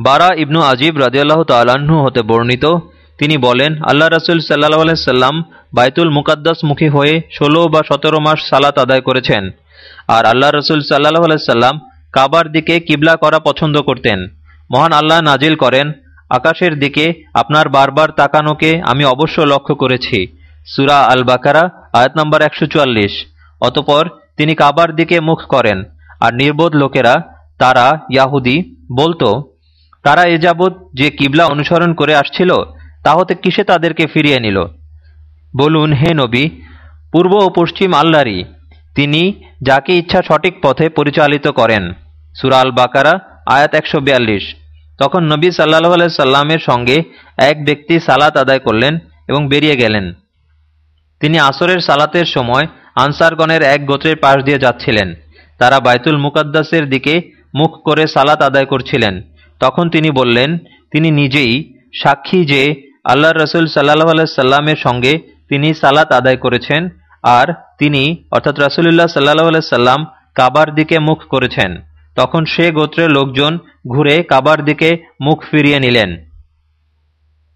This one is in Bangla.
বারা ইবনু আজিব রাজিয়াল্লাহ তাল্লাহ্ন হতে বর্ণিত। তিনি বলেন, আল্লাহ রসুল সাল্লাহ আলাইসাল্লাম বাইতুল মুকাদ্দাস মুখী হয়ে ষোলো বা সতেরো মাস সালাত আদায় করেছেন। আর আল্লাহ রসুল সাল্লাহ আলাইসাল্লাম কাবার দিকে কিবলা করা পছন্দ করতেন। মহান আল্লাহ নাজিল করেন, আকাশের দিকে আপনার বারবার তাকানোকে আমি অবশ্য লক্ষ্য করেছি। সুরা আল বাকারা আয়াত নম্বর একশো চুয়াল্লিশ। অতপর তিনি কাবার দিকে মুখ করেন। আর নির্বোধ লোকেরা, তারা, ইয়াহুদি, বলতো তারা এ যাবৎ যে কিবলা অনুসরণ করে আসছিল তা হতে কিসে তাদেরকে ফিরিয়ে নিল? বলুন, হে নবী, পূর্ব ও পশ্চিম আল্লাহরই, তিনি যাকে ইচ্ছা সঠিক পথে পরিচালিত করেন। সুরাল বাকারা আয়াত একশো বিয়াল্লিশ। তখন নবী সাল্লাহ সাল্লামের সঙ্গে এক ব্যক্তি সালাত আদায় করলেন এবং বেরিয়ে গেলেন। তিনি আসরের সালাতের সময় আনসারগণের এক গোত্রের পাশ দিয়ে যাচ্ছিলেন। তারা বাইতুল মুকাদ্দাসের দিকে মুখ করে সালাত আদায় করছিলেন। তখন তিনি বললেন, তিনি নিজেই সাক্ষী যে আল্লাহ রসুল সাল্লাহ আলাইসাল্লামের সঙ্গে তিনি সালাত আদায় করেছেন আর তিনি অর্থাৎ রাসুলুল্লাহ সাল্লাহ সাল্লাম কাবার দিকে মুখ করেছেন। তখন সে গোত্রের লোকজন ঘুরে কাবার দিকে মুখ ফিরিয়ে নিলেন।